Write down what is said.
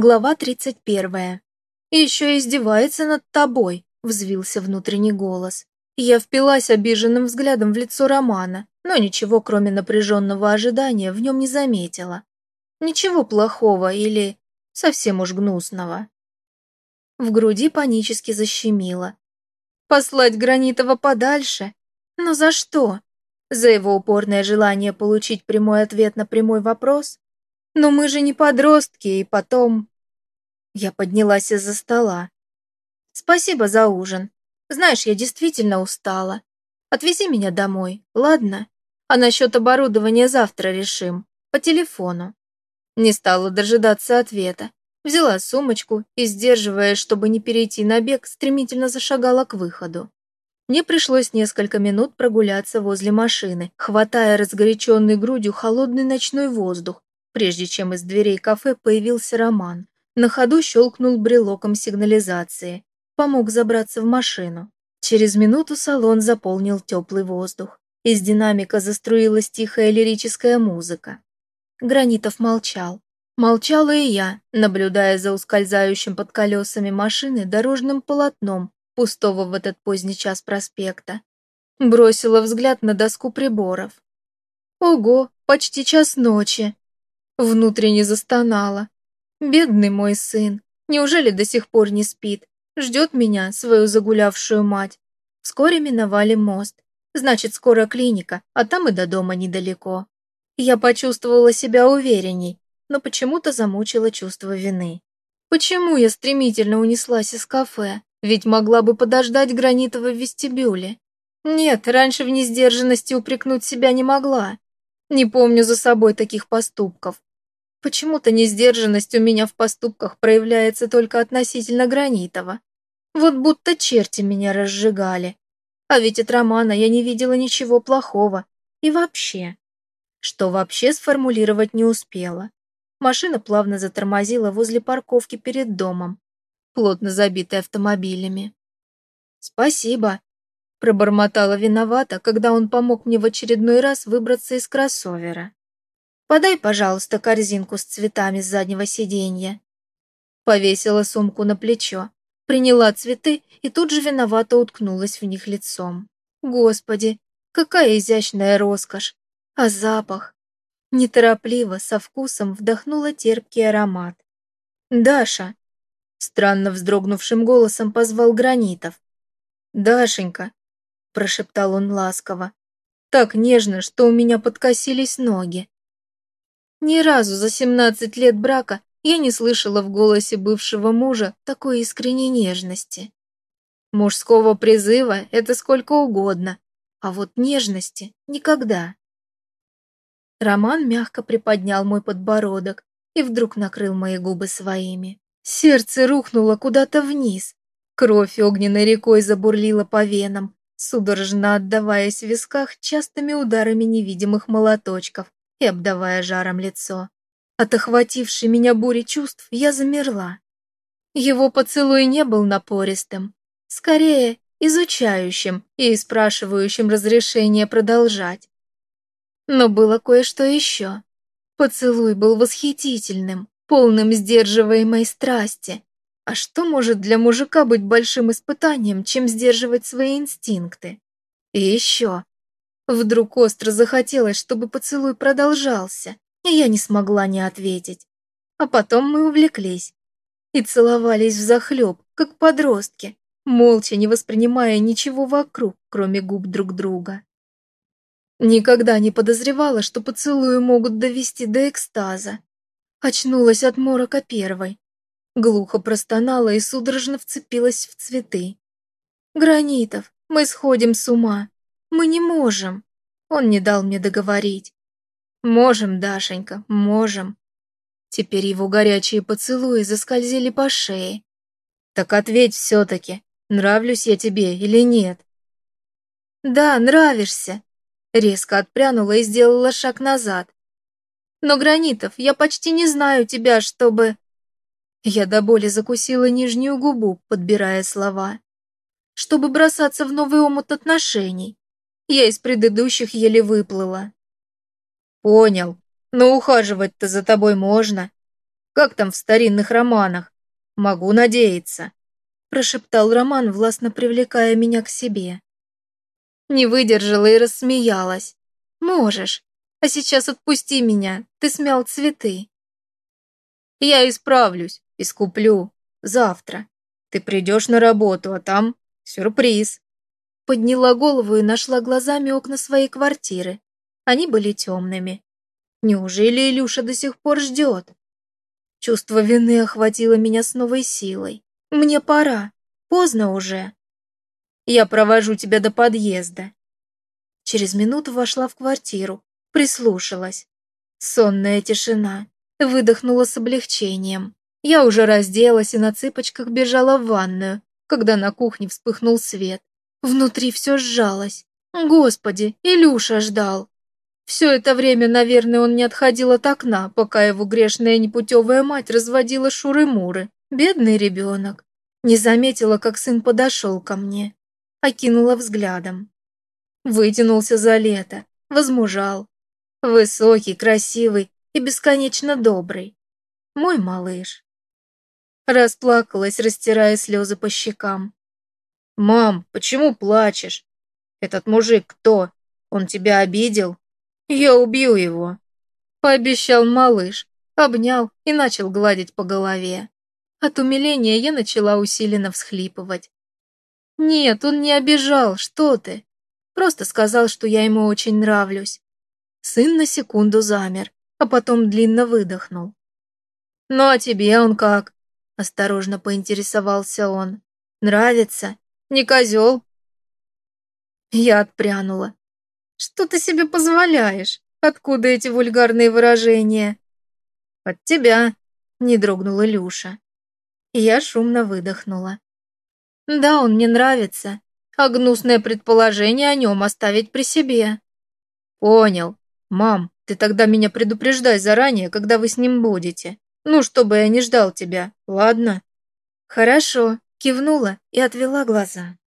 Глава 31. «Еще издевается над тобой», — взвился внутренний голос. Я впилась обиженным взглядом в лицо Романа, но ничего, кроме напряженного ожидания, в нем не заметила. Ничего плохого или совсем уж гнусного. В груди панически защемило. Послать Гранитова подальше? Но за что? За его упорное желание получить прямой ответ на прямой вопрос? Но мы же не подростки, и потом... Я поднялась из-за стола. Спасибо за ужин. Знаешь, я действительно устала. Отвези меня домой, ладно? А насчет оборудования завтра решим. По телефону. Не стала дожидаться ответа. Взяла сумочку и, сдерживаясь, чтобы не перейти на бег, стремительно зашагала к выходу. Мне пришлось несколько минут прогуляться возле машины, хватая разгоряченной грудью холодный ночной воздух прежде чем из дверей кафе появился Роман. На ходу щелкнул брелоком сигнализации, помог забраться в машину. Через минуту салон заполнил теплый воздух. Из динамика заструилась тихая лирическая музыка. Гранитов молчал. Молчала и я, наблюдая за ускользающим под колесами машины дорожным полотном пустого в этот поздний час проспекта. Бросила взгляд на доску приборов. Ого, почти час ночи. Внутренне застонала. Бедный мой сын, неужели до сих пор не спит? Ждет меня, свою загулявшую мать. Вскоре миновали мост. Значит, скоро клиника, а там и до дома недалеко. Я почувствовала себя уверенней, но почему-то замучила чувство вины. Почему я стремительно унеслась из кафе? Ведь могла бы подождать Гранитова в вестибюле. Нет, раньше в несдержанности упрекнуть себя не могла. Не помню за собой таких поступков. Почему-то несдержанность у меня в поступках проявляется только относительно Гранитова. Вот будто черти меня разжигали. А ведь от Романа я не видела ничего плохого. И вообще. Что вообще сформулировать не успела. Машина плавно затормозила возле парковки перед домом, плотно забитой автомобилями. «Спасибо», – пробормотала виновата, когда он помог мне в очередной раз выбраться из кроссовера. Подай, пожалуйста, корзинку с цветами с заднего сиденья. Повесила сумку на плечо, приняла цветы и тут же виновато уткнулась в них лицом. Господи, какая изящная роскошь! А запах? Неторопливо, со вкусом вдохнула терпкий аромат. «Даша!» Странно вздрогнувшим голосом позвал Гранитов. «Дашенька!» прошептал он ласково. Так нежно, что у меня подкосились ноги. Ни разу за 17 лет брака я не слышала в голосе бывшего мужа такой искренней нежности. Мужского призыва это сколько угодно, а вот нежности никогда. Роман мягко приподнял мой подбородок и вдруг накрыл мои губы своими. Сердце рухнуло куда-то вниз. Кровь огненной рекой забурлила по венам, судорожно отдаваясь в висках частыми ударами невидимых молоточков, и обдавая жаром лицо. От охватившей меня бури чувств я замерла. Его поцелуй не был напористым, скорее изучающим и спрашивающим разрешения продолжать. Но было кое-что еще. Поцелуй был восхитительным, полным сдерживаемой страсти. А что может для мужика быть большим испытанием, чем сдерживать свои инстинкты? И еще. Вдруг остро захотелось, чтобы поцелуй продолжался, и я не смогла не ответить. А потом мы увлеклись и целовались взахлеб, как подростки, молча не воспринимая ничего вокруг, кроме губ друг друга. Никогда не подозревала, что поцелуи могут довести до экстаза. Очнулась от морока первой. Глухо простонала и судорожно вцепилась в цветы. «Гранитов, мы сходим с ума. Мы не можем. Он не дал мне договорить. Можем, Дашенька, можем. Теперь его горячие поцелуи заскользили по шее. Так ответь все-таки, нравлюсь я тебе или нет? Да, нравишься. Резко отпрянула и сделала шаг назад. Но, Гранитов, я почти не знаю тебя, чтобы... Я до боли закусила нижнюю губу, подбирая слова. Чтобы бросаться в новый омут отношений. Я из предыдущих еле выплыла. Понял. Но ухаживать-то за тобой можно. Как там в старинных романах? Могу надеяться», – прошептал Роман, властно привлекая меня к себе. Не выдержала и рассмеялась. «Можешь. А сейчас отпусти меня, ты смял цветы». «Я исправлюсь, искуплю. Завтра. Ты придешь на работу, а там сюрприз». Подняла голову и нашла глазами окна своей квартиры. Они были темными. Неужели Илюша до сих пор ждет? Чувство вины охватило меня с новой силой. Мне пора. Поздно уже. Я провожу тебя до подъезда. Через минуту вошла в квартиру, прислушалась. Сонная тишина. Выдохнула с облегчением. Я уже разделась и на цыпочках бежала в ванную, когда на кухне вспыхнул свет. Внутри все сжалось. Господи, Илюша ждал. Все это время, наверное, он не отходил от окна, пока его грешная непутевая мать разводила шуры-муры. Бедный ребенок. Не заметила, как сын подошел ко мне окинула взглядом. Вытянулся за лето, возмужал. Высокий, красивый и бесконечно добрый. Мой малыш. Расплакалась, растирая слезы по щекам. «Мам, почему плачешь? Этот мужик кто? Он тебя обидел? Я убью его!» Пообещал малыш, обнял и начал гладить по голове. От умиления я начала усиленно всхлипывать. «Нет, он не обижал, что ты!» Просто сказал, что я ему очень нравлюсь. Сын на секунду замер, а потом длинно выдохнул. «Ну а тебе он как?» Осторожно поинтересовался он. «Нравится? Не козел?» Я отпрянула. «Что ты себе позволяешь? Откуда эти вульгарные выражения?» «От тебя», — не дрогнула Люша. Я шумно выдохнула. Да, он мне нравится, а гнусное предположение о нем оставить при себе. Понял. Мам, ты тогда меня предупреждай заранее, когда вы с ним будете. Ну, чтобы я не ждал тебя, ладно? Хорошо, кивнула и отвела глаза.